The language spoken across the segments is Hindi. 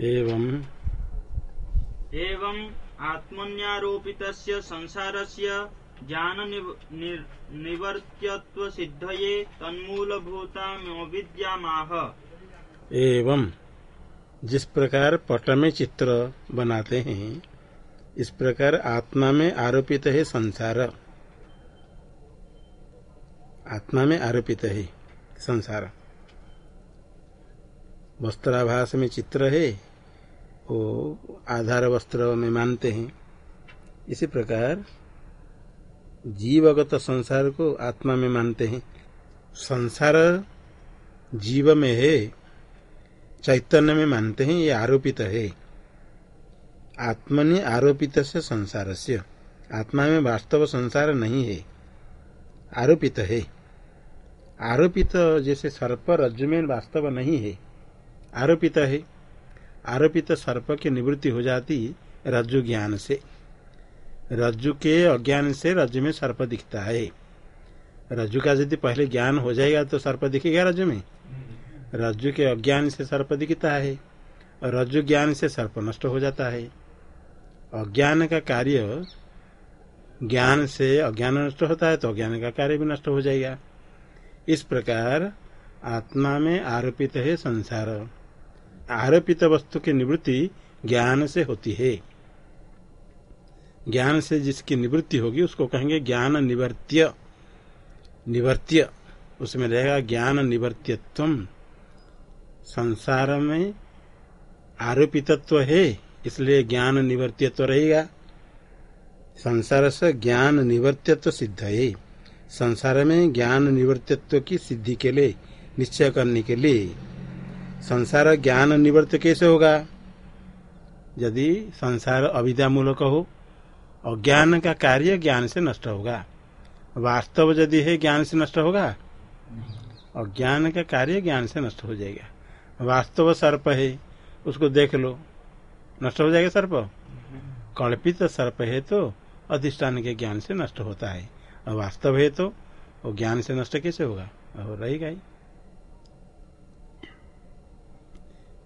एवं एवं आत्मन्यारोपितस्य संसारस्य ज्ञान निवर्त्यत्व सिद्धये तन्मूलभूतामविद्यामाह। एवं जिस प्रकार पट में चित्र बनाते हैं इस प्रकार आत्मा में आरोपित है संसार। आत्मा में आरोपित है संसार। वस्त्राभास में चित्र है, वो आधार वस्त्र में मानते हैं। इसी प्रकार जीवगत संसार को आत्मा में मानते हैं। संसार जीव में है, चैतन्य में मानते हैं, ये आरोपित है। आत्मनि आरोपित से संसार से आत्मा में वास्तव संसार नहीं है, आरोपित है। आरोपित जैसे सर्प रज्जु में वास्तव नहीं है। आरोपित है। आरोपित सर्प की निवृत्ति हो जाती रज्जु ज्ञान से। रज्जु के अज्ञान से रज्जु में सर्प दिखता है। रज्जु का यदि पहले ज्ञान हो जाएगा तो सर्प दिखेगा रज्जु में? रज्जु के अज्ञान से सर्प दिखता है। और रज्जु ज्ञान से सर्प नष्ट हो जाता है। अज्ञान का कार्य ज्ञान से अज्ञान नष्ट होता है तो अज्ञान का कार्य भी नष्ट हो जाएगा। इस प्रकार आत्मा में आरोपित है संसार। आरोपित वस्तु की निवृत्ति ज्ञान से होती है। ज्ञान से जिसकी निवृत्ति होगी, उसको कहेंगे ज्ञान निवर्त्य। निवर्त्य, उसमें रहेगा ज्ञान निवर्त्यत्व संसार में आरोपितत्व है, इसलिए ज्ञान निवर्त्यत्व रहेगा। संसार से ज्ञान निवर्त्यत्व सिद्ध है। संसार में ज्ञान निवर्त्यत्व की सिद्धि के लिए, निश्चय करने के लिए। संसार ज्ञान निवर्त कैसे होगा? यदि संसार अविद्या मूलक हो और ज्ञान का कार्य ज्ञान से नष्ट होगा। वास्तव यदि है ज्ञान से नष्ट होगा? और ज्ञान का कार्य ज्ञान से नष्ट हो जाएगा। वास्तव सर्प है उसको देख लो। नष्ट हो जाएगा सर्प? कल्पित सर्प है तो अधिष्ठान के ज्ञान से नष्ट होता है। और वास्तव है तो वो ज्ञान से नष्ट कैसे होगा? और रहेगा ही।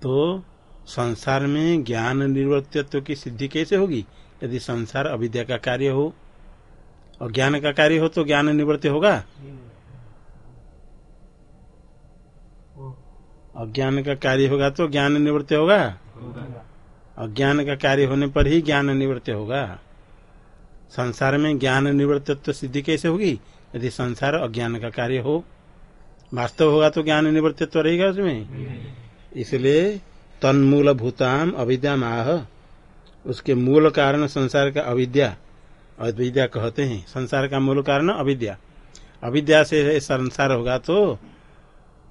तो संसार में ज्ञान निर्वर्तित्व की सिद्धि कैसे होगी? यदि संसार अविद्या का कार्य हो और ज्ञान का कार्य हो तो ज्ञान निवृत्ति होगा। अज्ञान का कार्य होगा तो ज्ञान निवृत्ति होगा। अज्ञान का कार्य होने पर ही ज्ञान निवृत्ति होगा। संसार में ज्ञान निवृत्तित्व सिद्धि कैसे होगी? यदि संसार अज्ञान का कार्य हो, वास्तव होगा तो ज्ञान निवृत्तित्व रहेगा उसमें। इसलिए तन्मूल भूताम अविद्या माह उसके मूल कारण संसार का अविद्या अविद्या कहते हैं। संसार का मूल कारण अविद्या। अविद्या से संसार होगा तो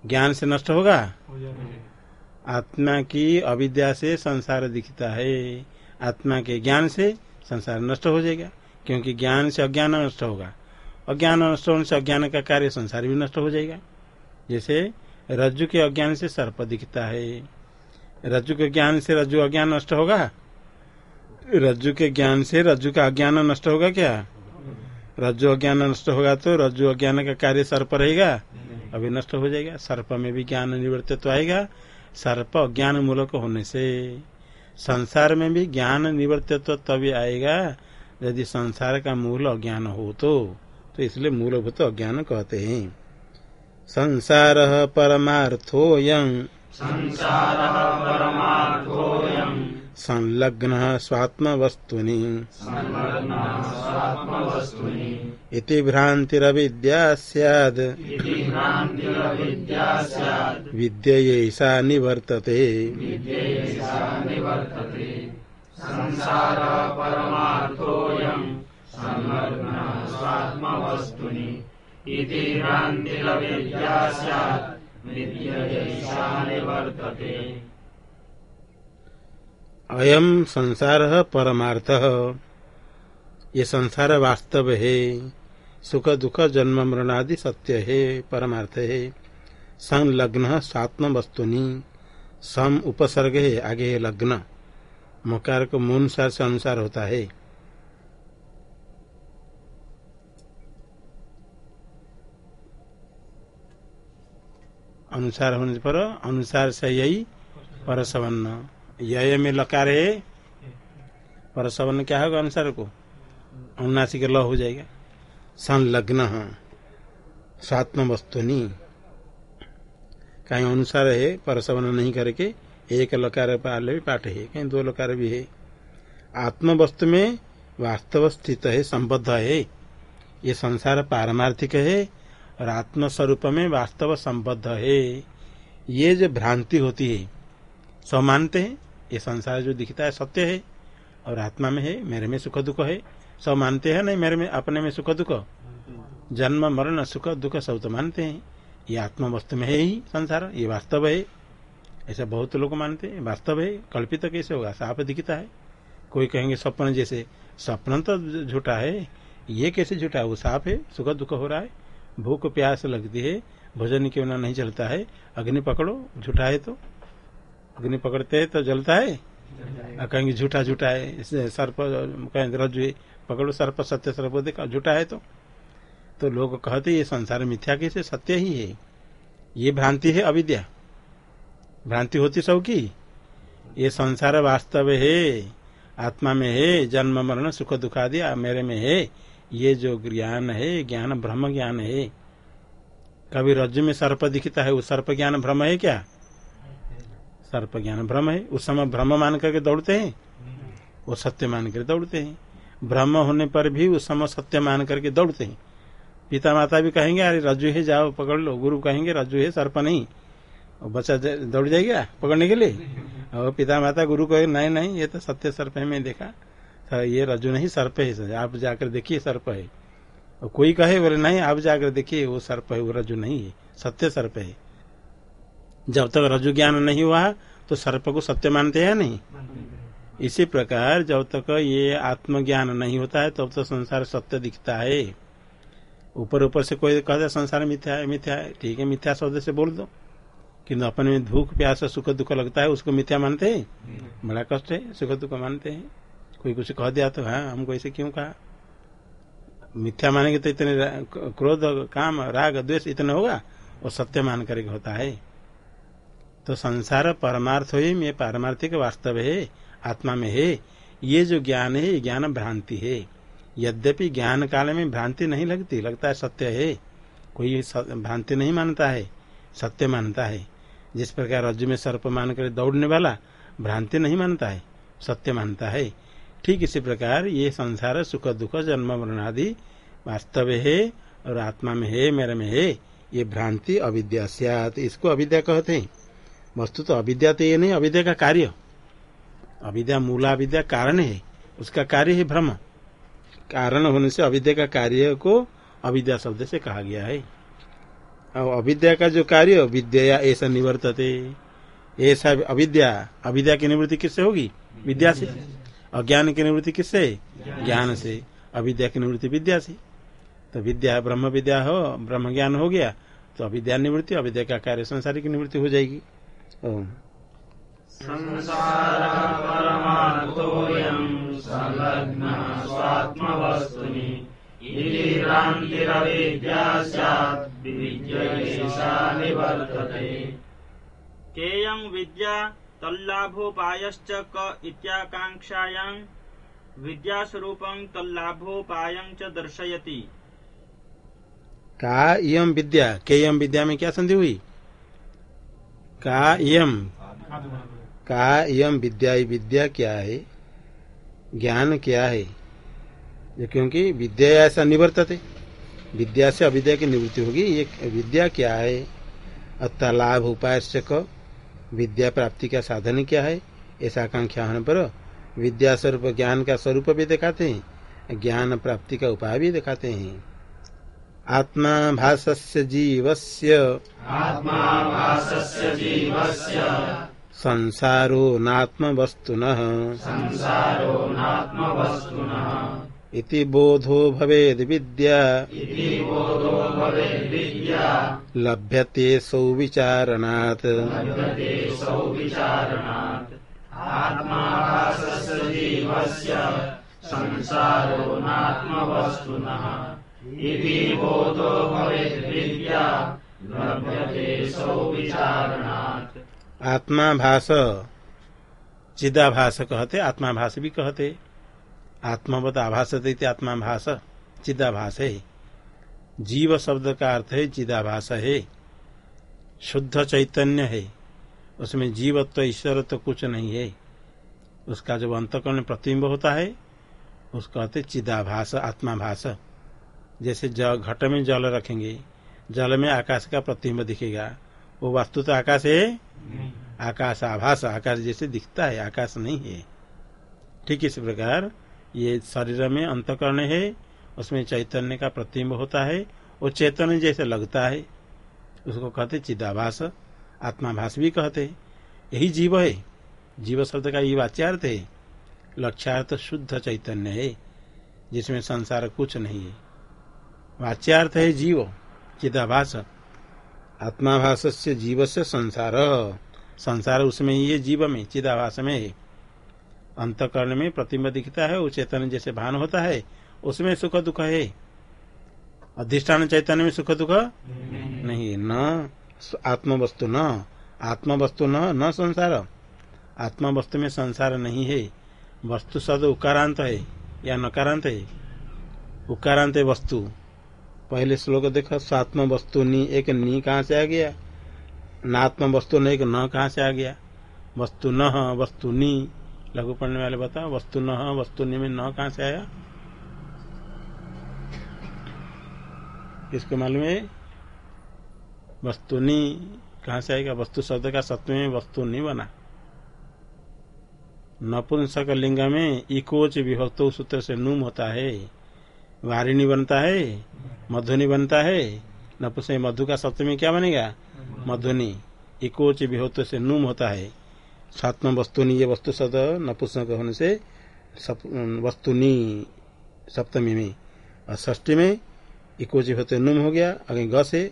ज्ञान से नष्ट होगा। आत्मा की अविद्या से संसार दिखता है। आत्मा के ज्ञान से संसार नष्ट हो जाएगा, क्योंकि ज्ञान से अज्ञान नष्ट होगा। अज्ञान नष्ट होने से अज्ञान का कार्य संसार भी नष्ट हो जाएगा। जैसे रज्जु के अज्ञान से सर्प दिखता है। रज्जु के ज्ञान से रज्जु अज्ञान नष्ट होगा? रज्जु के ज्ञान से रज्जु का अज्ञान नष्ट होगा क्या? रज्जु अज्ञान नष्ट होगा तो रज्जु अज्ञान का कार्य सर्प रहेगा? अभी नष्ट हो जाएगा। सर्प में भी ज्ञान निवृत्त आएगा। सर्प अज्ञान मूलक होने से। संसार में भी ज्ञान निवर्तित्व तभी आएगा यदि संसार का मूल अज्ञान हो तो। तो इसलिए मूलभूत अज्ञान कहते हैं। संसार परमार्थोऽयम्। संलग्न स्वात्मवस्तुनि। इति भ्रान्तिरविद्या स्याद्। विद्ययैषा निवर्तते। संसारः परमार्थोऽयम्। स्वात्मवस्तुनि। इति भ्रान्तिरविद्या स्यात्। विद्येषा निवर्तते अयम संसार परमार्थ। ये संसार वास्तव है, सुख दुख जन्म मरणादि सत्य है, परमार्थ है। संलग्न स्वात्म वस्तुनि, सम उपसर्ग है, आगे लग्न। मकार को मूनुसार से अनुसार होता है। अनुसार होने पर अनुसार से यही परसवन्न यय में लकार है। परसवन क्या होगा अनुसार को? अनुनासिक ल हो जाएगा। संलग्न। स्वात्म वस्तुनी कहीं अनुसार है परसवन नहीं करके एक लकार पाले भी पाठ है, कहीं दो लकार भी है। आत्म वस्तु में वास्तव स्थित है, संबद्ध है। ये संसार पारमार्थिक है। और आत्म स्वरूप में वास्तव संबद्ध है। ये जो भ्रांति होती है, सब मानते हैं, ये संसार जो दिखता है सत्य है, और आत्मा में है, मेरे में सुख दुख है, सब मानते हैं, नहीं मेरे में, अपने में सुख दुख? जन्म, मरण, सुख, दुख सब तो मानते हैं। ये आत्मा वस्तु में है ही संसार, ये वास्तव है। ऐसा बहुत लोग मानते हैं, वास्तव है, कल्पित तो कैसे होगा? साफ़ दिखता है। कोई कहेंगे स्वप्न जैसे स्वप्न तो झूठा है, ये कैसे झूठा है? वो साफ़ है, सुख दुख हो रहा है। भूख प्यास लगती है, भोजन के ना नहीं चलता है? अग्नि पकड़ो, झूठा है तो। अग्नि पकड़ते है तो जलता है? कहेंगे झूठा झूठा है। सर्प, कहेंगे रज्जु पकड़ो सर्प, सत्य सर्प, देखा, झूठा है तो। तो लोग कहते ये संसार मिथ्या कैसे? सत्य ही है। ये भ्रांति है अविद्या। भ्रांति होती सब की ये संसार वास्तव है। आत्मा में है, जन्म, मरण, सुख दुख आदि मेरे में है। ये जो ज्ञान है, ज्ञान ब्रह्म ज्ञान है, कभी रज्जु में सर्प दिखता है, वो सर्प ज्ञान भ्रम है क्या? सर्प ज्ञान भ्रम है, उस समय भ्रम मान करके दौड़ते हैं, वो सत्य मान कर दौड़ते हैं। ब्रह्म होने पर भी उस समय सत्य मान करके दौड़ते हैं। पिता माता भी कहेंगे, अरे रज्जु है, जाओ, पकड़ लो। गुरु कहेंगे रज्जु है, सर्प नहीं। और बच्चा दौड़ जाएगा पकड़ने के लिए? और पिता माता गुरु कहे नहीं नहीं, ये तो सत्य सर्प है मैं देखा। ये रज्जु नहीं सर्प है आप जाकर देखिए सर्प है। और कोई कहे बोले नहीं आप जाकर देखिए वो सर्प है वो रज्जु नहीं है। सत्य सर्प है। जब तक रज्जु ज्ञान नहीं हुआ तो सर्प को सत्य मानते हैं नहीं? इसी प्रकार जब तक ये आत्मज्ञान नहीं होता है तब तो, तो संसार सत्य दिखता है। ऊपर ऊपर से कोई कहते संसार मिथ्या है मिथ्या है। ठीक है मिथ्या शब्द से बोल दो। किन्तु अपने में भूख प्यास सुख दुख लगता है उसको मिथ्या मानते हैं? बड़ा कष्ट है सुख दुख मानते हैं। कोई कुछ कह दिया तो हाँ हमको ऐसे क्यों कहा? मिथ्या मानेंगे तो इतने क्रोध, काम, राग, द्वेष इतने होगा, वो सत्य मान करके होता है। तो संसार परमार्थ हो ये पारमार्थिक वास्तव है, आत्मा में है। ये जो ज्ञान है, ये ज्ञान भ्रांति है। यद्यपि ज्ञान काल में भ्रांति नहीं लगती, लगता है सत्य है। कोई भ्रांति नहीं मानता है, सत्य मानता है। जिस प्रकार रज्जु में सर्प मान कर दौड़ने वाला, भ्रांति नहीं मानता है, सत्य मानता है। ठीक इसी प्रकार ये संसार सुख, दुख, जन्म, मरण आदि वास्तव है और आत्मा में है, मेरे में है, ये भ्रांति अविद्या इसको अविद्या कहते हैं। वस्तु तो अविद्या तो ये नहीं, अविद्या का कार्य। अविद्या मूला विद्या कारण है, उसका कार्य है भ्रम। कारण होने से अविद्या का कार्य को अविद्या शब्द से कहा गया है। और अविद्या का जो कार्य, विद्या ऐसा निवर्तते। ऐसा अविद्या अविद्या की निवृत्ति किससे होगी? विद्या से। अज्ञान की निवृत्ति किससे ज्ञान से अविद्या की निवृत्ति विद्या से तो विद्या ब्रह्म विद्या हो ब्रह्म ज्ञान हो गया तो अविद्या निवृत्ति अविद्या का कार्य संसारी की निवृत्ति हो जाएगी। केयं विद्या तल्लाभोपायश्च क इत्याकांक्षायां विद्यास्वरूपं तल्लाभोपायं च दर्शयति। का इयम विद्या? केयम विद्या में क्या संधि हुई? का इयम का यम विद्या विद्या क्या है? ज्ञान क्या है? क्योंकि विद्या ऐसा निवर्तते विद्या से अविद्या की निवृत्ति होगी। ये विद्या क्या है? अतः लाभ उपाय विद्या प्राप्ति का साधन क्या है? ऐसा आकांक्षा होने पर विद्या स्वरूप ज्ञान का स्वरूप भी दिखाते हैं। ज्ञान प्राप्ति का उपाय भी दिखाते हैं। आत्मा भाष्य जीवस्य। आत्मा जीवस्य। संसारो नात्म वस्तुन संसारो नात्म वस्तुन इति बोधो भवेद विद्या। इति बोधो भवेद विद्या लभ्यते लभ्यते सौविचारणात् आत्मा भाष्य जीवस्य संसारो नात्म इति बोधो भवेद विद्या। लभ्यते सौविचारणात् आत्मा भाष चिदाभास कहते आत्माभास भी कहते। आत्मवत आभास देते आत्माभास चिदाभास। है जीव शब्द का अर्थ है चिदाभास है शुद्ध चैतन्य है। उसमें जीवत्व ईश्वर तो कुछ नहीं है। उसका जो अंतकरण प्रतिम्ब होता है उसको कहते चिदाभास आत्माभास। जैसे घट में जल रखेंगे जल में आकाश का प्रतिम्ब दिखेगा। वो वस्तु तो आकाश है? आकाश आभास आकाश जैसे दिखता है आकाश नहीं है। ठीक इस प्रकार ये शरीर में अंतकरण है, उसमें चैतन्य का प्रतिम्ब होता है वो चैतन्य जैसे लगता है। उसको कहते चिदाभास, आत्माभास भी कहते यही जीव है। जीव शब्द का ये वाच्यार्थ है, लक्ष्यार्थ शुद्ध चैतन्य है, जिसमें संसार कुछ नहीं है। वाच्यार्थ है जीव, चिदाभास आत्माभास से जीव से संसार। संसार उसमें ही है, जीव में, चिदाभास में है। अंतकरण में प्रतिम्ब दिखता है, वो चेतन जैसे भान होता है, उसमें सुख दुख है। अधिष्ठान चैतन्य में सुख दुख नहीं, न आत्म वस्तु न आत्म वस्तु न न संसार। आत्मा वस्तु में संसार नहीं है, वस्तु सद उकारांत है, या नकारांत है। उकारांत है वस्तु। पहले श्लोक देखो स्वात्म वस्तु नी, एक नी कहाँ से आ गया? नात्म वस्तु न एक न कहाँ से आ गया? वस्तु न, वस्तु नी। लघु पढ़ने वाले बताओ वस्तु न, वस्तु में न कहा से आया? किसको मालूम है वस्तुनी कहा से आएगा? वस्तु शब्द का सत्व में वस्तु नहीं बना। नपुंसक लिंग में इकोच विभक्त सूत्र से नुम होता है वारिणी बनता है मधुनी बनता है। नपुंसक मधु का सत्व में क्या बनेगा? मधुनी इकोच विभक्त से नुम होता है। सात्म वस्तुनी ये वस्तु शब्द नपुंसक होने से सप, वस्तुनी सप्तमी में और ष्टी में इकोच होते नुम हो गया अगे ग से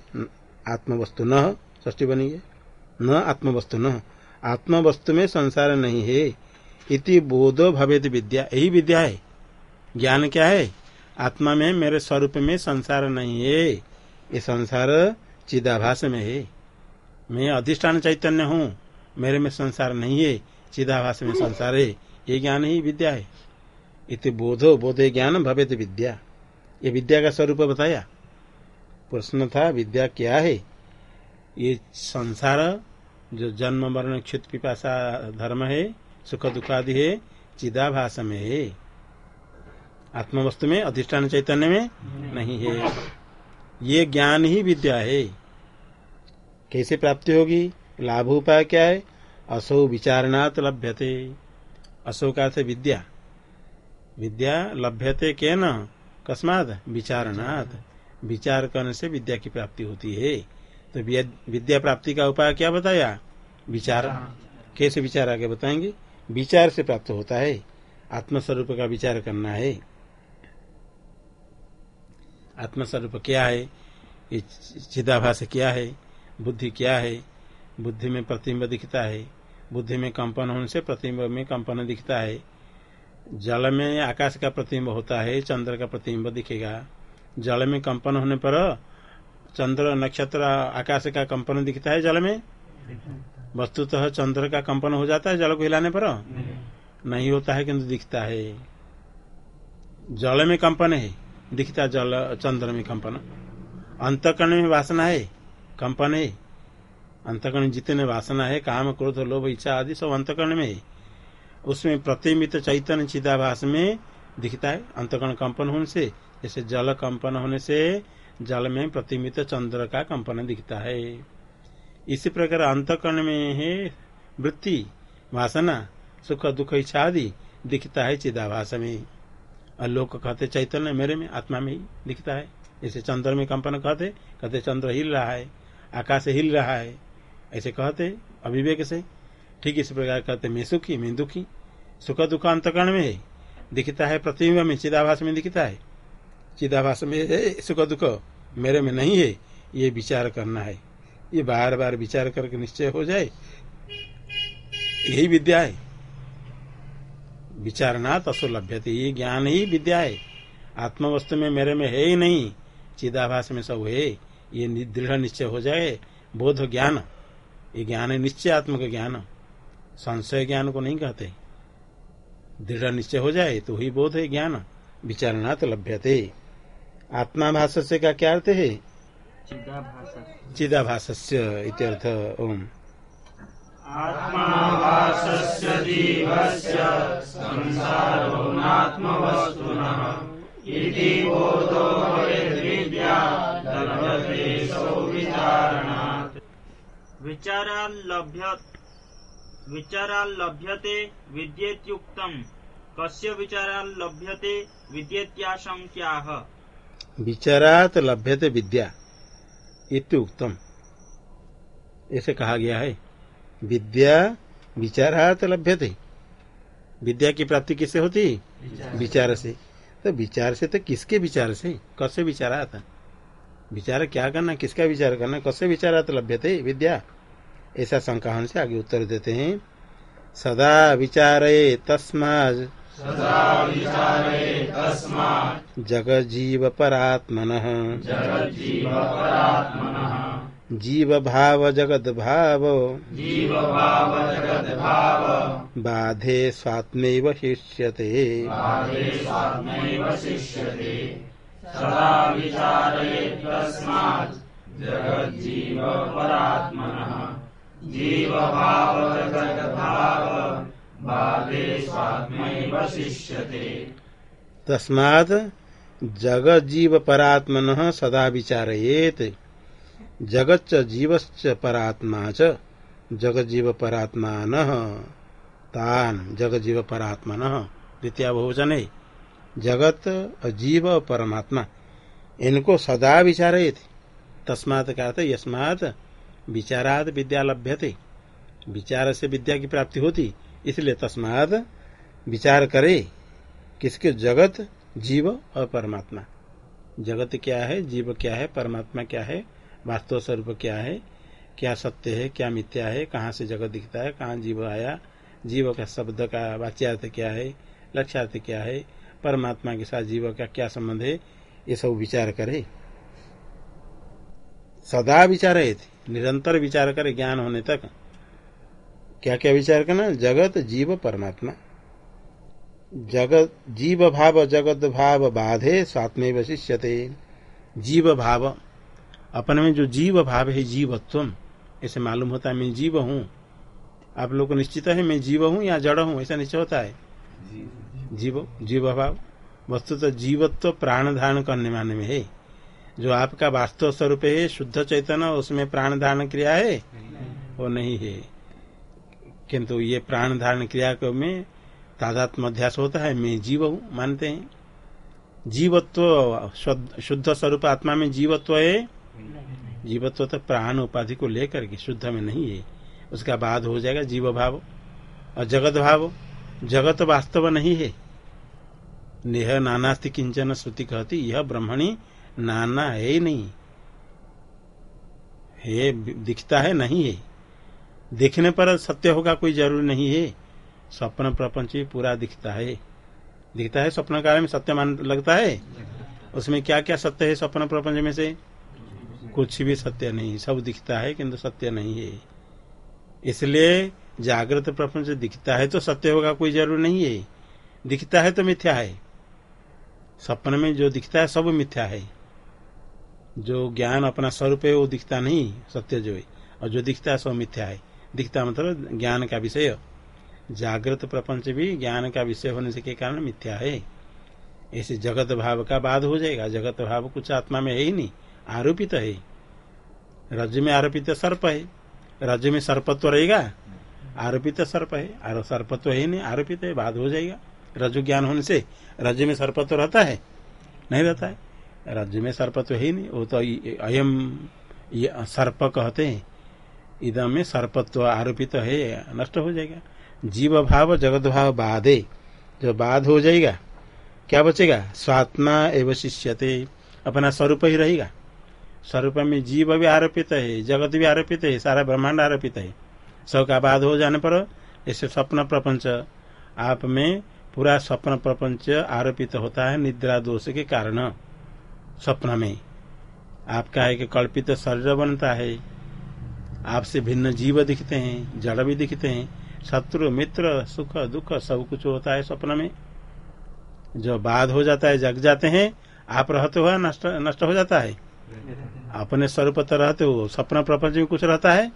आत्मवस्तु न ष्टी बनी है न आत्मवस्तु न आत्मवस्तु में संसार नहीं है। इति बोधो भवेद विद्या यही विद्या है। ज्ञान क्या है? आत्मा में मेरे स्वरूप में संसार नहीं है। ये संसार चिदाभास में है। मैं अधिष्ठान चैतन्य हूँ। मेरे में संसार नहीं है, चिदाभास में संसार है, ये ज्ञान ही विद्या है। इति बोधो बोधे ज्ञान भवेद विद्या। ये विद्या का स्वरूप बताया। प्रश्न था, विद्या क्या है? ये संसार, जो जन्म, मरण, क्षुत पिपाशा धर्म है, सुख दुख आदि है, चिदाभास में है। आत्मवस्तु में, अधिष्ठान चैतन्य में नहीं है। ये ज्ञान ही विद्या है। कैसे प्राप्ति होगी? लाभ उपाय क्या है असो विचारणात् लभ्यते। असो का विद्या। विद्या लभ्यते के न कस्मात? विचारणात्। विचार करने से विद्या की प्राप्ति होती है। तो विद्या प्राप्ति का उपाय क्या बताया? विचार। कैसे विचार आगे बताएँगे? विचार से प्राप्त होता है। आत्मस्वरूप का विचार करना है। आत्मस्वरूप क्या है? चिदाभास क्या है? बुद्धि क्या है? बुद्धि में प्रतिम्ब दिखता है। बुद्धि में कंपन होने से प्रतिम्ब में कंपन दिखता है। जल में आकाश का प्रतिम्ब होता है चंद्र का प्रतिम्ब दिखेगा। जल में कंपन होने पर चंद्र नक्षत्र आकाश का कंपन दिखता है जल में? वस्तुतः चंद्र का कंपन हो जाता है जल को हिलाने पर? नहीं होता है किंतु दिखता है। जल में कंपन है दिखता जल चंद्र में कंपन। अंतकरण में वासना है कंपन है। अंतकरण जितने वासना है, काम, क्रोध, लोभ, इच्छा आदि सब अंतकरण में है। उसमें प्रतिमित चैतन्य चिदाभास में दिखता है, अंतकरण कंपन होने से। जैसे जल कंपन होने से जल में प्रतिमित चंद्र का कंपन दिखता है। इसी प्रकार अंतकरण में है वृत्ति, वासना, सुख, दुख, इच्छा आदि दिखता है चिदाभास में। और कहते चैतन्य मेरे में, आत्मा में दिखता है। जैसे चंद्र में कंपन कहते कहते चंद्र हिल रहा है, आकाश हिल रहा है। ऐसे कहते अभिवेक से, ठीक इस प्रकार कहते मैं सुखी, मैं दुखी सुख दुख अंतकरण में है दिखता है, प्रतिबिंब में, चिदाभास में दिखता है। चिदाभास में सुख दुख मेरे में नहीं है, ये विचार करना है। ये बार बार विचार करके निश्चय हो जाए, यही विद्या है। विचारना तसो लभ्य ये ज्ञान ही विद्या है। आत्मवस्तु में मेरे में है ही नहीं, चिदाभास में सब है, ये दृढ़ निश्चय हो जाए, बोध ज्ञान। ये ज्ञान है निश्चय आत्म का ज्ञान। संशय ज्ञान को नहीं कहते। दृढ़ निश्चय हो जाए तो ही बोध है ज्ञान। विचारणात् लभ्यते। आत्मा भाष्य का क्या अर्थ है? चिदाभास्य इत्यर्थ ओम। इति बोधो लभ्यते विचाराल्लभ्य विचाराल्लभ्यते विद्येत्युक्तम् कस्य विचाराल्लभ्यते विद्येत्याशङ्क्याः? विचारात लभ्यते विद्या इत्युक्तम। ऐसे कहा गया है। विद्या विचारात लभ्यते। विद्या की प्राप्ति किससे होती? विचार से। तो विचार से तो किसके विचार से? कैसे विचारात? विचार क्या करना किसका विचार करना कैसे विचारात लभ्यते विद्या? ऐसा शंका से आगे उत्तर देते हैं। सदा विचारे तस्मा विचारे जगजीव परात्मन जीव भाव जगद भाव जगद्भाव बाधे स्वात्मैव शिष्यते। बाधे स्वात्मैव शिष्यते। सदा विचारयेत् तस्मात् जगज्जीवपरात्मनः जीवभाव जगद्भाव बाधे स्वात्मैव शिष्यते तस्मात् जगजीव परात्मन सदा विचारयेत। जगच्च जीवश्च परात्मा च जगजीव परात्मान तान जगजीव परात्मन द्वितीय बहुवचन। है जगत जीव और परमात्मा। इनको सदा विचारयेत। तस्मात् का यस्मात् विचारात विद्या लभ्यते। विचार से विद्या की प्राप्ति होती, इसलिए तस्मात् विचार करे किसके जगत, जीव और परमात्मा। जगत क्या है, जीव क्या है, परमात्मा क्या है, वास्तव स्वरूप क्या है, क्या सत्य है, क्या मिथ्या है, कहाँ से जगत दिखता है, कहाँ जीव आया, जीव का शब्द का वाच्यार्थ क्या है लक्ष्यार्थ क्या है, परमात्मा के साथ जीव का क्या संबंध है, ये सब विचार करे। सदा विचार निरंतर विचार करे ज्ञान होने तक क्या क्या विचार करना? जगत जीव परमात्मा। जगत जीव भाव जगत भाव बाधे स्वात्मे शिष्यते जीव भाव अपने में जो जीव भाव है जीवत्व ऐसे मालूम होता है मैं जीव हूँ। आप लोग को निश्चित है मैं जीव हूँ या जड़ हूँ ऐसा निश्चय होता है? जीव जीव। भाव। वस्तु तो जीवत्व प्राण धारण करने माने में है। जो आपका वास्तव स्वरूप है शुद्ध चैतन्य उसमें प्राण धारण क्रिया है? वो नहीं है। किंतु ये प्राण धारण क्रिया को में तादात्म अध्यास होता है मैं जीव हूँ मानते हैं। जीवत्व शुद्ध स्वरूप आत्मा में जीवत्व है। जीवत्व तो प्राण उपाधि को लेकर के शुद्ध में नहीं है। उसका बाद हो जाएगा जीव भाव और जगत भाव जगत वास्तव नहीं है। नेह नानास्ति किंचन श्रुति कहती यह ब्रह्मणी नाना है ही नहीं। है दिखता है नहीं है। देखने पर सत्य होगा कोई ज़रूरी नहीं है। स्वप्न प्रपंच भी पूरा दिखता है। दिखता है स्वप्न काल में सत्य मान लगता है। उसमें क्या क्या सत्य है स्वप्न प्रपंच में से? कुछ भी सत्य नहीं। सब दिखता है किंतु सत्य नहीं है। इसलिए जागृत प्रपंच दिखता है तो सत्य होगा कोई ज़रूर नहीं है। दिखता है तो मिथ्या है। सपन में जो दिखता है सब मिथ्या है। जो ज्ञान अपना स्वरूप है, वो दिखता नहीं, सत्य जो है। और जो दिखता है, सो मिथ्या है। दिखता मतलब ज्ञान का विषय। जागृत प्रपंच भी ज्ञान का विषय होने से के कारण मिथ्या है। ऐसे जगत भाव का बाद हो जाएगा। जगत भाव कुछ आत्मा में है ही नहीं। आरोपित तो है। रज में आरोपित तो सर्प है। रज में सर्पत्व रहेगा। आरोपित तो सर्प है। सर्पत्व है नहीं, आरोपित है बाद हो जाएगा। रजु ज्ञान होने से रज में सर्पत्व रहता है। नहीं रहता है। रज में सर्पत्व है नहीं, वो तो अयम सर्प कहते हैं। इधम में सर्पत्व आरोपित तो है, नष्ट हो जाएगा। जीव भाव जगत भाव बाधे, जो बाध हो जाएगा, क्या बचेगा? स्वात्मा एवं शिष्यते, अपना स्वरूप ही रहेगा। स्वरूप में जीव भी आरोपित है, जगत भी आरोपित है, सारा ब्रह्मांड आरोपित है। सब का बाध हो जाने पर ऐसे स्वप्न प्रपंच, आप में पूरा स्वप्न प्रपंच आरोपित होता है, निद्रा दोष के कारण। स्वप्न में। आपका एक कल्पित शरीर बनता है। आपसे भिन्न जीव दिखते हैं, जड़ भी दिखते हैं। शत्रु, मित्र, सुख, दुख, सब कुछ होता है स्वप्न में। जो बाध हो जाता है, जग जाते हैं। आप रहते हुआ नष्ट नष्ट हो जाता है? अपने स्वरूप तो रहते हो स्वप्न प्रपंच में कुछ रहता है?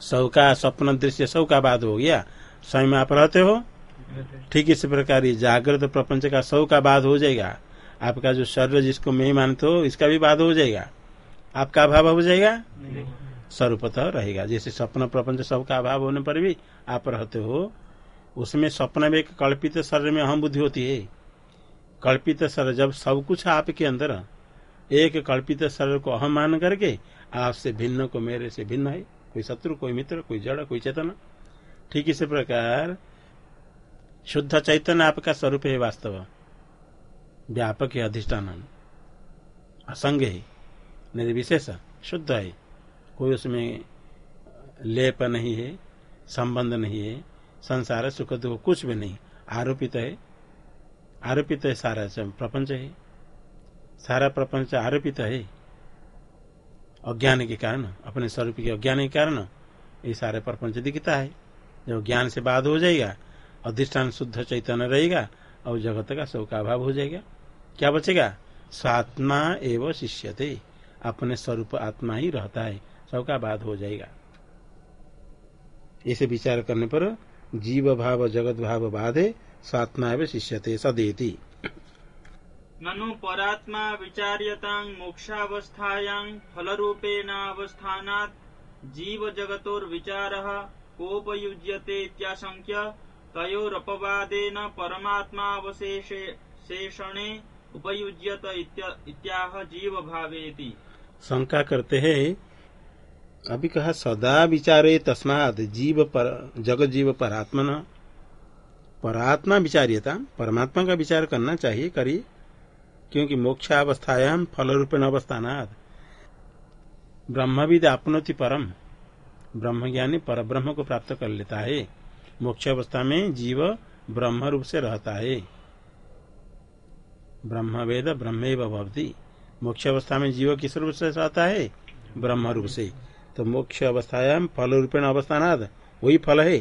सब का स्वप्न दृश्य सब का बाद हो गया। स्वयं आप रहते हो? ठीक इसी प्रकार जागृत प्रपंच का सब का बाद हो जाएगा। आपका जो शरीर जिसको मैं ही मानते हो इसका भी बाद हो जाएगा। आपका अभाव हो जाएगा? स्वरूपतः रहेगा। जैसे स्वप्न प्रपंच सबका अभाव होने पर भी आप रहते हो उसमें स्वप्न में एक कल्पित शरीर में अहम बुद्धि होती है। कल्पित शरीर जब सब कुछ आपके अंदर एक कल्पित शरीर को अहम मान करके आपसे भिन्न को मेरे से भिन्न है। कोई शत्रु कोई मित्र कोई जड़ कोई चेतन। ठीक इसी प्रकार शुद्ध चैतन्य आपका स्वरूप है वास्तव। व्यापक है अधिष्ठान असंग है, निर्विशेष, शुद्ध है। कोई उसमें लेप नहीं है, संबंध नहीं है, संसार सुख दुख कुछ भी नहीं। आरोपित है आरोपित है सारा प्रपंच है। सारा प्रपंच आरोपित है। अज्ञान के कारण, अपने स्वरूप के अज्ञान के कारण, ये सारे प्रपंच दिखता है। जब ज्ञान से बाध हो जाएगा, अधिष्ठान शुद्ध चैतन्य रहेगा, और जगत का अभाव हो जाएगा। क्या बचेगा? स्वात्मा एवं शिष्य अपने स्वरूप आत्मा ही रहता है। सबका बाद हो जाएगा। ऐसे विचार करने पर जीव भाव, जगत भाव बाधे, स्वात्मा एवं शिष्य थे सदेती। ननु परात्मा विचार्यतां मोक्षावस्थायां फलरूपेणावस्थानात् जीव जगतोर्विचारः कोपयुज्यते इत्याशङ्क्य तयोरपवादेन परमात्मावशेषणे उपयुज्यत इत्याह जीव भावेति शंका करते हैं, अभी कहा, सदा विचारे तस्माद जीव पर जगत जीव परात्मन परात्मा विचार्यता, परमात्मा का विचार करना चाहिए करिए क्योंकि मोक्षावस्थायाम फल रूपेण अवस्थानाद ब्रह्मविद आपनोति परम ब्रह्म ज्ञानी पर ब्रह्म को प्राप्त कर लेता है। मोक्ष अवस्था में जीव ब्रह्म रूप से रहता है। ब्रह्म वेद ब्रह्म भवती। मोक्ष अवस्था में जीव किस रूप से रहता है? ब्रह्म रूप से। तो मोक्ष अवस्थायाम फल रूपेण अवस्थानाद, वही फल है।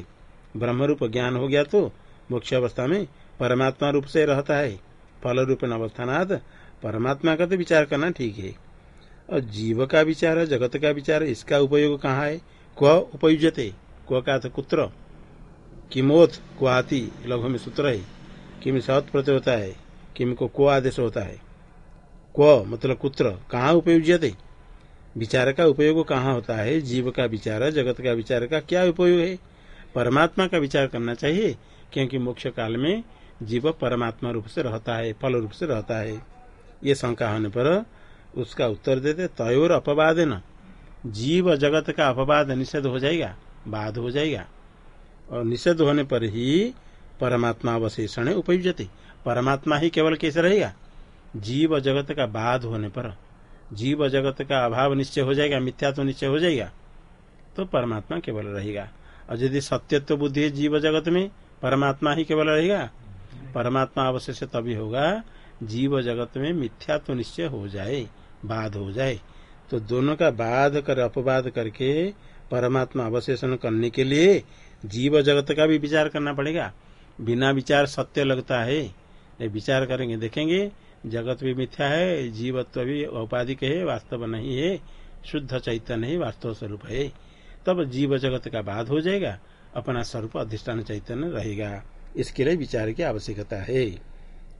ब्रह्म रूप ज्ञान हो गया तो मोक्ष अवस्था में परमात्मा रूप से रहता है। फल रूपेण अवस्थानाद परमात्मा का तो विचार करना ठीक है। और जीव का विचार है जगत का विचार, इसका उपयोग कहाँ है? क्व उपयुजते क्व का था कुत्र। किमोथ क्वाति, लघु में सूत्र है। किम सत प्रत्यय होता है। किम को को आदेश होता है। क्व मतलब कुत्र। कहाँ उपयुजते विचार का उपयोग कहाँ होता है? जीव का विचार, जगत का विचार का क्या उपयोग है? परमात्मा का विचार करना चाहिए, क्योंकि मोक्ष काल में जीव परमात्मा रूप से रहता है, फल रूप से रहता है। ये शंका होने पर उसका उत्तर देते, तयोर अपवाद न जीव जगत का अपवाद निषेध हो जाएगा बाद हो जाएगा। और निषेध होने पर ही परमात्मा अवशेषण उपयुजते परमात्मा ही केवल कैसे रहेगा? जीव जगत का बाध होने पर। जीव जगत का अभाव निश्चय हो जाएगा मिथ्या तो निश्चय हो जाएगा तो परमात्मा केवल रहेगा। और यदि सत्यत्व बुद्धि है जीव जगत में, परमात्मा ही केवल रहेगा? परमात्मा अवशेष तभी होगा, जीव जगत में मिथ्या तो निश्चय हो जाए, बाध हो जाए। तो दोनों का बाध कर, अपवाद करके परमात्मा अवशेषण करने के लिए जीव जगत का भी विचार करना पड़ेगा। बिना विचार सत्य लगता है। विचार करेंगे, देखेंगे। जगत भी मिथ्या है, जीवत्व भी औपाधिक है, वास्तव नहीं है, शुद्ध चैतन्य ही वास्तव स्वरूप है। तब जीव जगत का बाध हो जाएगा, अपना स्वरूप अधिष्ठान चैतन्य रहेगा। इसके लिए विचार की आवश्यकता है।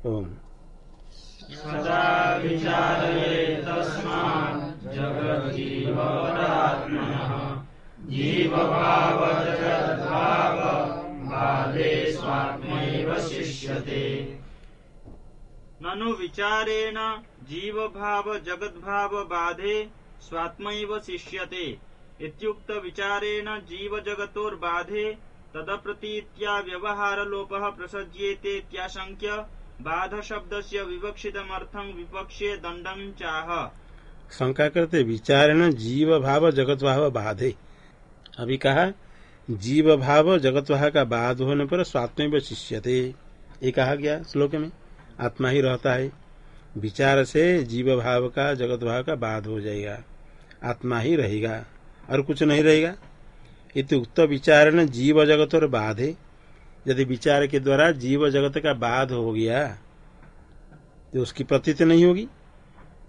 ओम विचारये तस्मात् जगज्जीवपरात्मनः जीवभावजगद्भाव बाधे स्वात्मैव शिष्यते ननु विचारेण जीव भाव जगत भाव बाधे स्वात्म शिष्यते। इत्युक्त विचारेण जीव जगतोर्बाधे तदप्रतीत्या व्यवहार लोपः प्रसज्येते इत्याशङ्क्य बाध शब्द से विवक्षितमर्थं विपक्षे दंडम चाह। शंका करते विचारण जीव भाव जगत भाव बाधे। अभी कहा जीव भाव जगत भाव का बाध होने पर स्वात्म शिष्यते। ये कहा गया श्लोक में। आत्मा ही रहता है। विचार से जीव भाव का जगत भाव का बाध हो जाएगा। आत्मा ही रहेगा और कुछ नहीं रहेगा। इति उक्त न जीव जगत और बाधे यदि विचार के द्वारा जीव जगत का बाध हो गया तो उसकी प्रतीत नहीं होगी।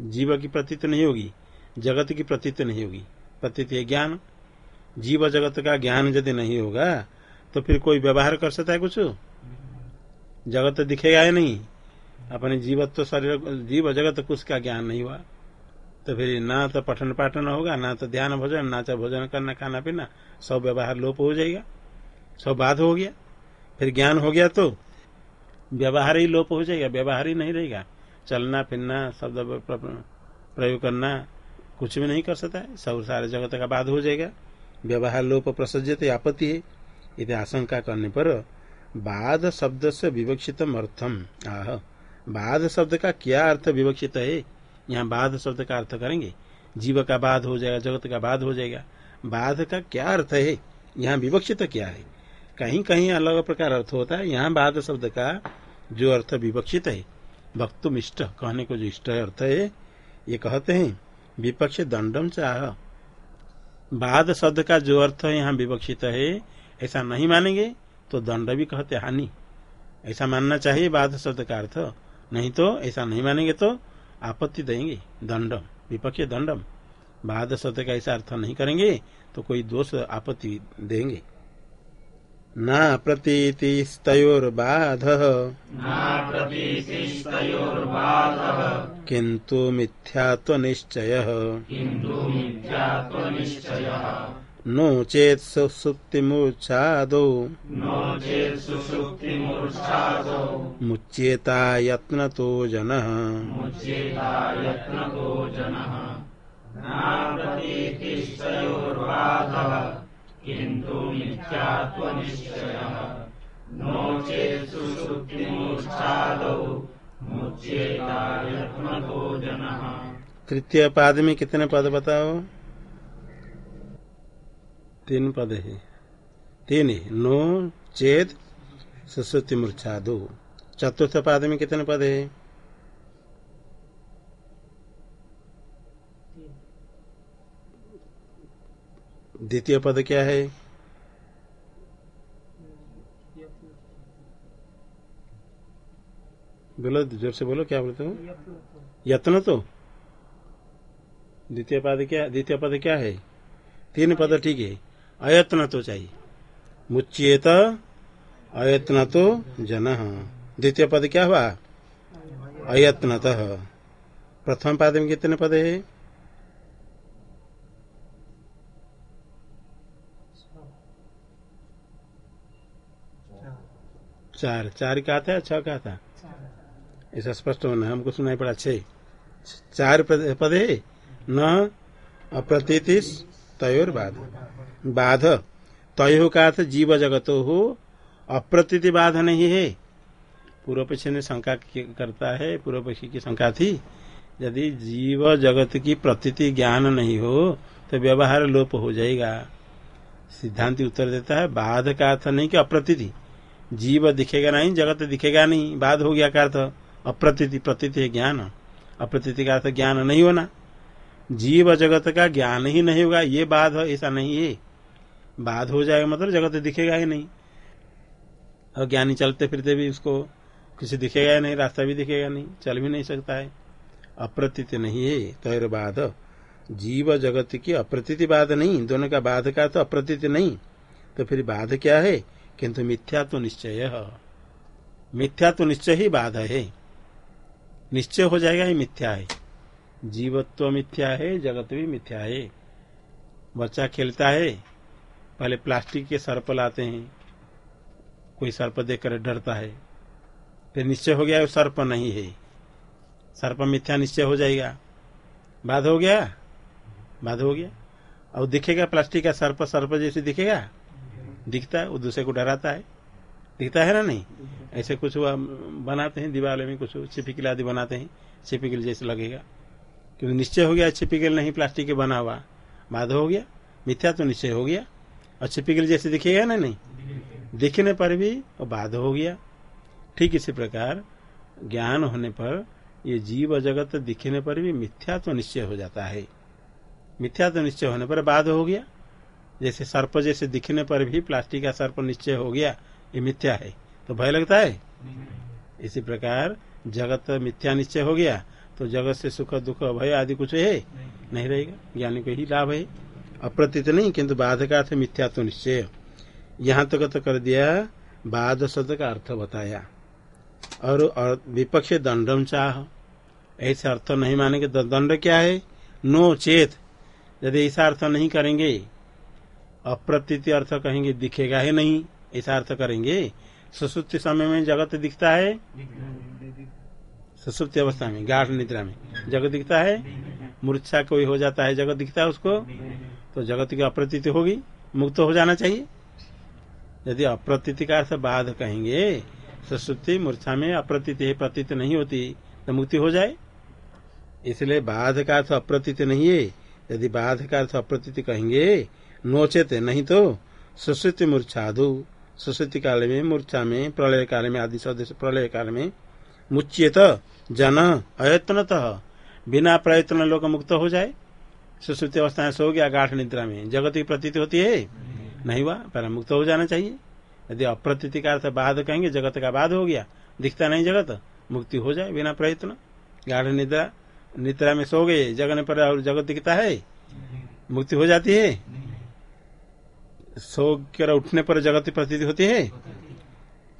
जीव की प्रतीत नहीं होगी, जगत की प्रतीत नहीं होगी। प्रतीत है ज्ञान। जीव जगत का ज्ञान यदि नहीं होगा तो फिर कोई व्यवहार कर सकता है कुछ? जगत दिखेगा या नहीं। अपने जीवत्व शरीर, जीव जगत कुछ का ज्ञान नहीं हुआ। तो फिर ना तो पठन पाठन होगा, ना तो ध्यान भोजन, ना तो भोजन करना, खाना पीना, सब व्यवहार लोप हो जाएगा। सब बाध हो गया। फिर ज्ञान हो गया तो व्यवहार ही लोप हो जाएगा, व्यवहार ही नहीं रहेगा। चलना, फिरना, शब्द प्रयोग करना, कुछ भी नहीं कर सकता। है सब सारे जगत का बाध हो जाएगा। व्यवहार लोप प्रसजित, आपत्ति है। यदि आशंका करने पर बाध शब्द से विवक्षित अर्थम। आह। बाध शब्द का क्या अर्थ विवक्षित है? यहाँ बाध शब्द का अर्थ करेंगे। जीव का बाध हो जाएगा, जगत का बाध हो जाएगा। बाध का क्या अर्थ है? यहाँ विवक्षित क्या है? कहीं कहीं अलग प्रकार अर्थ होता है। यहाँ बाध शब्द का जो अर्थ विवक्षित है भक्तुम इष्ट कहने को जो इष्ट अर्थ है, ये कहते हैं, विपक्ष दंडम चाह। बाध शब्द का जो अर्थ है यहाँ विवक्षित है, ऐसा नहीं मानेंगे तो दंड भी कहते हानि। ऐसा मानना चाहिए बाध शब्द का अर्थ। नहीं तो ऐसा नहीं मानेंगे तो आपत्ति देंगे। दंडम विपक्ष दंडम। बाध सत्य का ऐसा अर्थ नहीं करेंगे तो कोई दोष आपत्ति देंगे। न प्रतीतिस्तयोर्बाधः। किन्तु मिथ्यात्वनिश्चयः। नो चेत् नो चेत् सुषुप्तिमूर्च्छादौ मुच्येता यत्नतो जनः। तृतीय पाद में कितने पद बताओ? तीन पद है। तीन नो चेत सुश्रुति मूर्छा दो चतुर्थ पाद में कितने पद है? द्वितीय पद क्या है? बोलो, ज़ोर से बोलो, क्या बोलते हो? यत्न तो। द्वितीय पद क्या, द्वितीय पद क्या है? तीन पद ठीक है। अयत्न तो चाहिए। मुच्येत अयत्न तो जन। द्वितीय पद क्या हुआ? अयत्नत प्रथम पद में कितने पद है? चार। चार का था? छह का था? ऐसा स्पष्ट होना हमको सुनाई पड़ा छह। चार पद है? न, अप्रतीतिस तयोर बाध बाध तय का अर्थ जीव जगत हो अप्रतीति बाध नहीं है। पूर्व पक्षी ने शंका करता है पूर्व पक्षी की शंका थी, यदि जीव जगत की प्रतीति ज्ञान नहीं हो तो व्यवहार लोप हो जाएगा। सिद्धांत उत्तर देता है, बाध का अर्थ नहीं कि अप्रतीति। जीव दिखेगा नहीं, जगत दिखेगा नहीं, बाध हो गया का अर्थ? अप्रतीति, प्रतीति है ज्ञान। अप्रतीति का अर्थ ज्ञान नहीं होना। जीव जगत का ज्ञान ही नहीं होगा, ये बाध ऐसा नहीं है। बाध हो जाएगा मतलब जगत दिखेगा ही नहीं। और ज्ञानी चलते फिरते भी उसको किसी दिखेगा ही नहीं, रास्ता भी दिखेगा नहीं, चल भी नहीं सकता है। अप्रतीत नहीं है तैर बाध जीव जगत की अप्रतीति बाध नहीं, दोनों का बाध का तो अप्रतीत नहीं। तो फिर बाध क्या है? किंतु मिथ्या तो निश्चय मिथ्या तो निश्चय ही बाध है। निश्चय हो जाएगा ही मिथ्या है। जीवत्व मिथ्या है, जगत भी मिथ्या है। बच्चा खेलता है, पहले प्लास्टिक के सर्प लाते हैं। कोई सर्प देखकर डरता है। फिर निश्चय हो गया, वो सर्प नहीं है। सर्प मिथ्या निश्चय हो जाएगा। बाध हो गया? बाध हो गया। और दिखेगा प्लास्टिक का सर्प सर्प जैसे दिखेगा? दिखता है, वो दूसरे को डराता है। दिखता है ना नहीं? ऐसे कुछ बनाते हैं, दीवार में कुछ छिपिकल आदि बनाते हैं छिपिकल जैसे लगेगा। क्योंकि निश्चय हो गया छिपिकल नहीं प्लास्टिक के बना हुआ। बाध हो गया। मिथ्या तो निश्चय हो गया। और छिपिकल जैसे दिखेगा ना नहीं? दिखने पर भी वो बाध हो गया। ठीक इसी प्रकार ज्ञान होने पर ये जीव जगत दिखने पर भी मिथ्या तो निश्चय हो जाता है। मिथ्या तो निश्चय होने पर बाध हो गया। जैसे सर्प जैसे दिखने पर भी प्लास्टिक का सर्प निश्चय हो गया ये मिथ्या है। तो भय लगता है? इसी प्रकार जगत मिथ्या निश्चय हो गया। तो जगत से सुख दुख भय आदि कुछ है? नहीं नहीं रहेगा। ज्ञानी को ही लाभ है। अप्रतीत नहीं किंतु बाध का अर्थ मिथ्या तो निश्चय। यहाँ तक तो कर दिया बाध शब्द का अर्थ बताया। और, विपक्ष दंडम चाह। ऐसे अर्थ नहीं मानेंगे। तो दंड क्या है? नो चेत। यदि ऐसा अर्थ नहीं करेंगे अप्रतीति अर्थ कहेंगे दिखेगा ही नहीं। ऐसा अर्थ करेंगे। सुसुप्ति समय में जगत दिखता है। सुसुप्ति अवस्था में, गाढ़ निद्रा में। जगत दिखता है, मूर्छा कोई हो जाता है, जगत दिखता है उसको तो जगत की अप्रतीति होगी, मुक्त हो जाना चाहिए। यदि अप्रतीति का अर्थ बाध कहेंगे सुसुप्ति मूर्छा में अप्रतीति प्रतीत नहीं होती तो मुक्ति हो जाए। इसलिए बाध का अर्थ अप्रतीत नहीं है। यदि बाध का अर्थ अप्रतीत कहेंगे, नोचेत नहीं तो सुश्रुति मूर्छाधु सुश्रुति काल में, मूर्छा में, प्रलय काल में, आदि सदस्य प्रलय काल में मुच्यत जन अयत्नतः। बिना प्रयत्न लोग मुक्त हो जाए। सुश्रुति अवस्था में सो गया गाठ निद्रा में। जगत की प्रतीति होती है। नहीं हुआ पहले मुक्त हो जाना चाहिए। यदि अप्रतीति का अर्थ बाद कहेंगे जगत का बाद हो गया दिखता नहीं जगत मुक्ति हो जाए बिना प्रयत्न। गाढ़ निद्रा निद्रा में सो गए जगने पर और जगत दिखता है। मुक्ति हो जाती है। सो कर उठने पर जगत की प्रतीति होती है।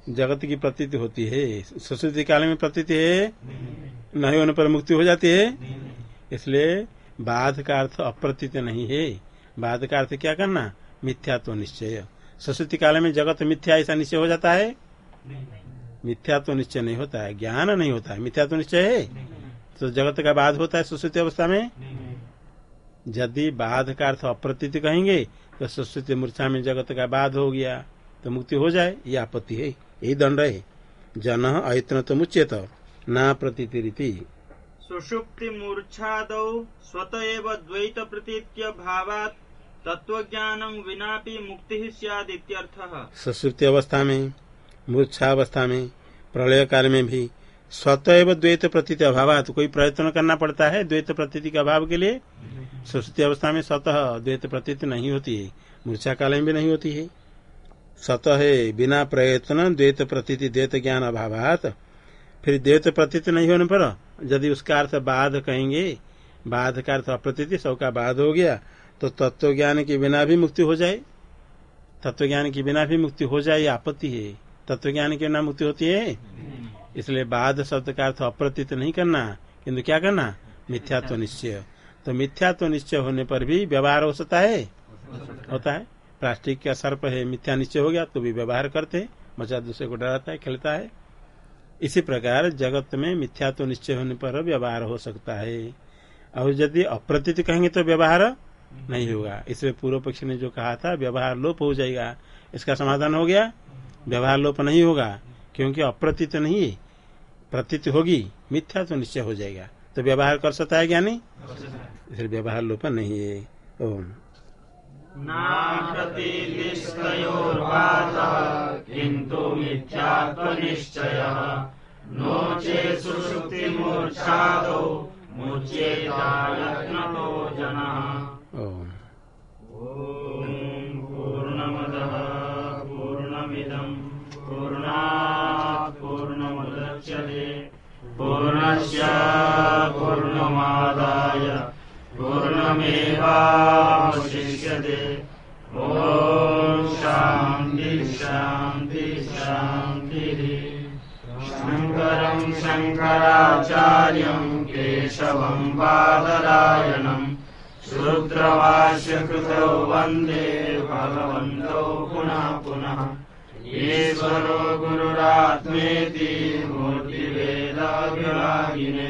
जगत की प्रतीति होती है। सुश्रुति काल में प्रतीति है। नहीं होने पर मुक्ति हो जाती है। इसलिए बाध का अर्थ अप्रतीत नहीं है। बाध का अर्थ क्या करना? मिथ्या तो निश्चय। सरस्वती काल में जगत मिथ्या ऐसा निश्चय हो जाता है? मिथ्या तो निश्चय नहीं होता है। ज्ञान नहीं होता है। मिथ्या तो निश्चय है? तो जगत का बाध होता है सुश्रुति अवस्था में? यदि बाध का अर्थ अप्रतीत कहेंगे तो सुश्रुति मूर्छा में जगत का बाध हो गया तो मुक्ति हो जाए। ये आपत्ति है। यही दंड है जन अयत्न तो मुच्यत न प्रतीति रीति सुषुप्ति मूर्छादौ स्वत एव द्वैत प्रतीत्य भावात तत्वज्ञानम विनापि मुक्ति सदित्यर्थः सुश्रुति अवस्था में मूर्छा अवस्था में प्रलय काल में भी स्वतः द्वैत प्रतीत अभाव तो कोई प्रयत्न करना पड़ता है द्वैत प्रतीति के अभाव के लिए सुश्रुति अवस्था में स्वतः द्वैत प्रतीत नहीं होती है मूर्छा काल में भी नहीं होती है स्वतः है बिना प्रयत्न द्वैत प्रतीति, द्वैत ज्ञान अभाव फिर द्वैत प्रतीत नहीं होने पर यदि उसका अर्थ बाध कहेंगे, बाध का अर्थ अप्रतीति, सबका बाध हो गया तो तत्व ज्ञान के बिना भी मुक्ति हो जाए। तत्व ज्ञान के बिना भी मुक्ति हो जाए आपत्ति है। तत्व ज्ञान के बिना मुक्ति होती है? इसलिए बाद शब्द का अर्थ अप्रतीत नहीं करना किन्तु क्या करना? मिथ्यात्व निश्चय। तो मिथ्यात्व निश्चय होने पर भी व्यवहार हो सकता है? होता है। प्लास्टिक का सर्प है मिथ्या निश्चय हो गया तो भी व्यवहार करते हैं। बच्चा दूसरे को डराता है खेलता है। इसी प्रकार जगत में मिथ्यात्व निश्चय होने पर व्यवहार हो सकता है। और यदि अप्रतीत कहेंगे तो व्यवहार नहीं होगा। इसलिए पूर्व पक्ष ने जो कहा था व्यवहार लोप हो जाएगा। इसका समाधान हो गया। व्यवहार लोप नहीं होगा क्योंकि अप्रतीत नहीं है प्रतीत होगी। मिथ्या तो निश्चय हो जाएगा। तो व्यवहार कर सकता है ज्ञानी इसलिए व्यवहार लोप नहीं है। ओम। किन्तु मिथ्यात्वनिश्चयः नो चेत् सुषुप्तिमूर्च्छादौ मुच्येतायत्नतो जनः। ॐ पूर्णमदः पूर्णमिदम् पूर्णात् पूर्णमुदच्यते। पूर्णस्य पूर्णमादाय ॐ शान्ति शान्ति शान्तिः। शङ्करम् शङ्कराचार्यम् केशवम् बादरायणम् शूद्रभाष्यकृतौ वन्दे भगवन्तौ पुनः पुनः। ईश्वरो गुरुरात्मेति मूर्तिवेदाभिरागिने